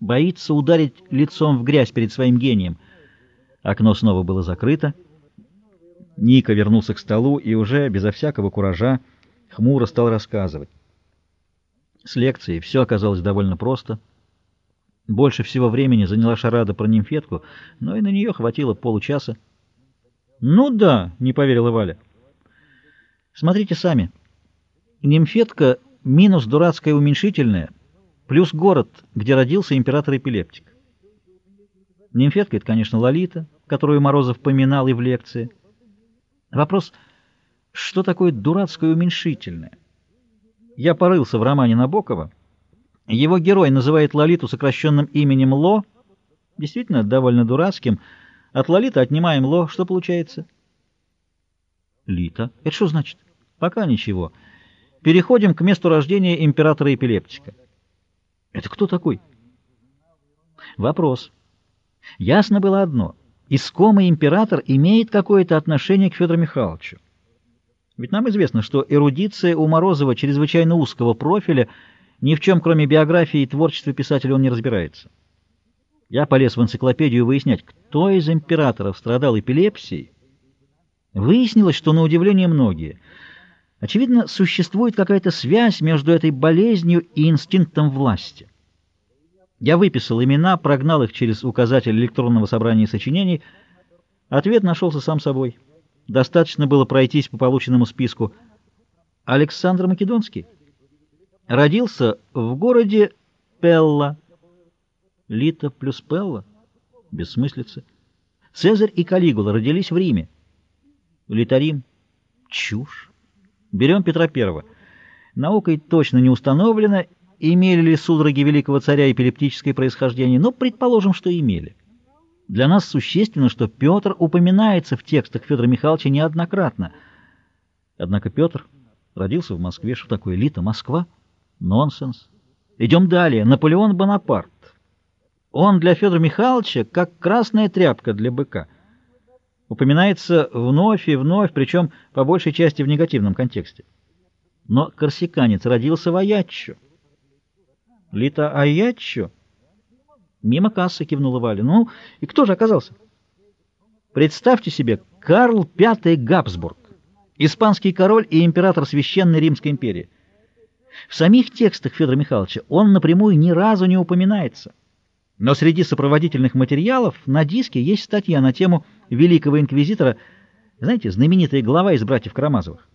боится ударить лицом в грязь перед своим гением. Окно снова было закрыто. Ника вернулся к столу и уже, безо всякого куража, хмуро стал рассказывать. С лекцией все оказалось довольно просто. Больше всего времени заняла шарада про нимфетку, но и на нее хватило получаса. «Ну да», — не поверила Валя. «Смотрите сами. Нимфетка минус дурацкая уменьшительная, плюс город, где родился император-эпилептик. Нимфетка — это, конечно, Лолита, которую Морозов поминал и в лекции. Вопрос, что такое дурацкое уменьшительное? Я порылся в романе Набокова. Его герой называет Лолиту сокращенным именем Ло, действительно довольно дурацким. От Лолиты отнимаем Ло, что получается? Лита. Это что значит? Пока ничего. Переходим к месту рождения императора-эпилептика. Это кто такой? Вопрос. Ясно было одно. Искомый император имеет какое-то отношение к Федору Михайловичу. Ведь нам известно, что эрудиция у Морозова чрезвычайно узкого профиля, ни в чем, кроме биографии и творчества писателя, он не разбирается. Я полез в энциклопедию выяснять, кто из императоров страдал эпилепсией. Выяснилось, что, на удивление, многие – Очевидно, существует какая-то связь между этой болезнью и инстинктом власти. Я выписал имена, прогнал их через указатель электронного собрания сочинений. Ответ нашелся сам собой. Достаточно было пройтись по полученному списку. Александр Македонский. Родился в городе Пелла. Лита плюс Пелла? Бессмыслица. Цезарь и Калигула родились в Риме. Литарим. Чушь. Берем Петра I. Наукой точно не установлено, имели ли судороги великого царя эпилептическое происхождение, но предположим, что имели. Для нас существенно, что Петр упоминается в текстах Федора Михайловича неоднократно. Однако Петр родился в Москве. Что такое элита? Москва? Нонсенс. Идем далее. Наполеон Бонапарт. Он для Федора Михайловича как красная тряпка для быка упоминается вновь и вновь, причем по большей части в негативном контексте. Но корсиканец родился в Аяччо. Лита Аяччо? Мимо кассы кивнула Валя. Ну, и кто же оказался? Представьте себе, Карл V Габсбург, испанский король и император Священной Римской империи. В самих текстах Федора Михайловича он напрямую ни разу не упоминается. Но среди сопроводительных материалов на диске есть статья на тему великого инквизитора, знаете, знаменитая глава из братьев Карамазовых.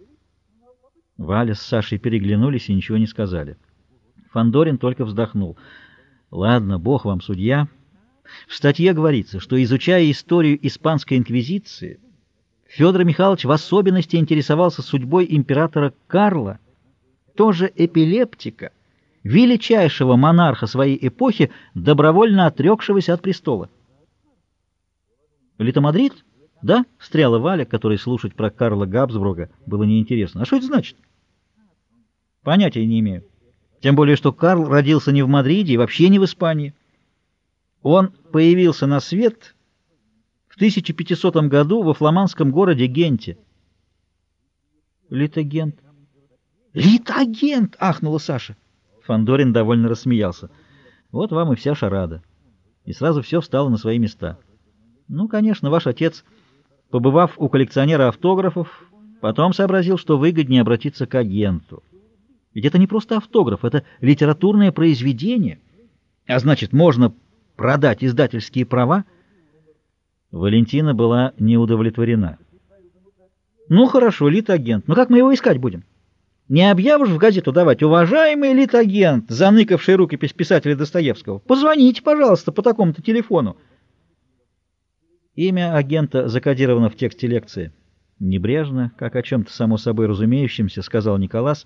Валя с Сашей переглянулись и ничего не сказали. Фандорин только вздохнул. «Ладно, бог вам судья. В статье говорится, что, изучая историю испанской инквизиции, Федор Михайлович в особенности интересовался судьбой императора Карла, тоже эпилептика, величайшего монарха своей эпохи, добровольно отрекшегося от престола. «Литомадрид?» «Да?» — встряла Валя, которой слушать про Карла Габсбурга было неинтересно. «А что это значит?» «Понятия не имею. Тем более, что Карл родился не в Мадриде и вообще не в Испании. Он появился на свет в 1500 году во фламандском городе Генте». «Литагент». «Литагент!» — ахнула Саша. Фандорин довольно рассмеялся. Вот вам и вся шарада. И сразу все встало на свои места. Ну, конечно, ваш отец, побывав у коллекционера автографов, потом сообразил, что выгоднее обратиться к агенту. Ведь это не просто автограф, это литературное произведение. А значит, можно продать издательские права. Валентина была не удовлетворена. Ну, хорошо, лит-агент. Но как мы его искать будем? Не объявишь в газету давать, уважаемый литагент, заныкавший рукопись писателя Достоевского, позвоните, пожалуйста, по такому-то телефону. Имя агента закодировано в тексте лекции. Небрежно, как о чем-то само собой разумеющемся, сказал Николас.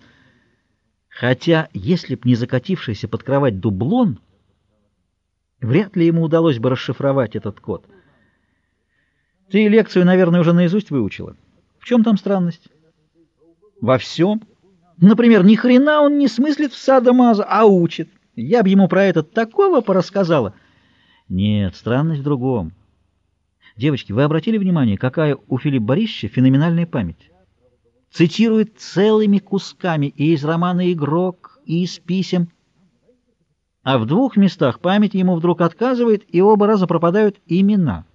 Хотя, если б не закатившийся под кровать дублон, вряд ли ему удалось бы расшифровать этот код. Ты лекцию, наверное, уже наизусть выучила. В чем там странность? Во всем. Например, ни хрена он не смыслит в садомаза, а учит. Я бы ему про это такого порассказала. Нет, странность в другом. Девочки, вы обратили внимание, какая у Филиппа Борисовича феноменальная память? Цитирует целыми кусками и из романа «Игрок», и из писем. а в двух местах память ему вдруг отказывает, и оба раза пропадают имена.